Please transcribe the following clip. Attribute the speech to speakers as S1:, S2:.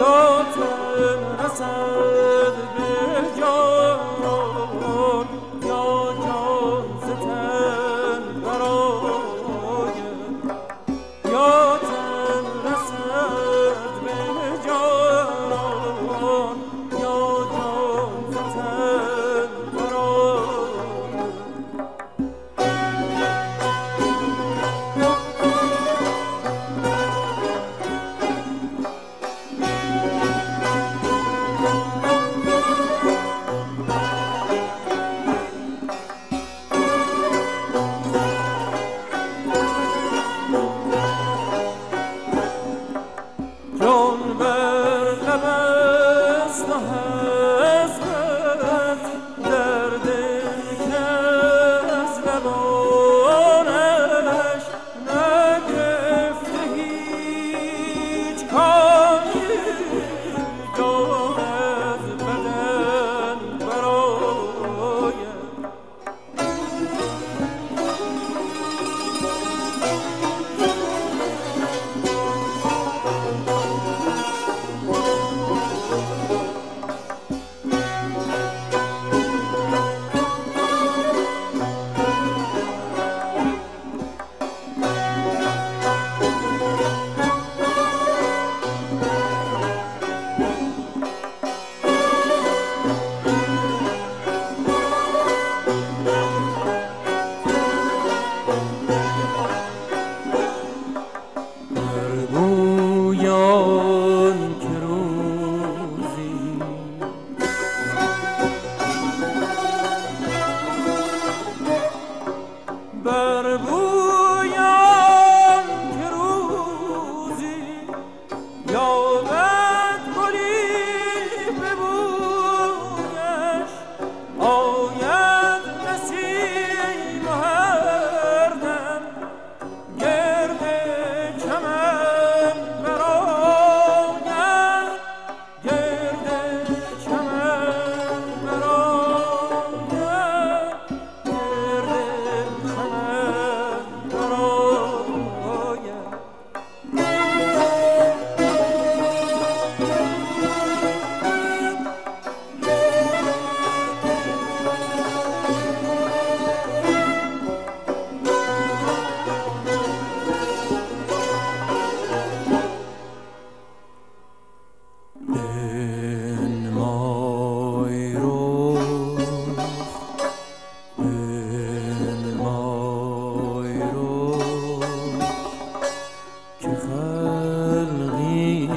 S1: داد رسد جان که روزی. بر بویان که روزی یا این مایرود، این مایرود که خالقی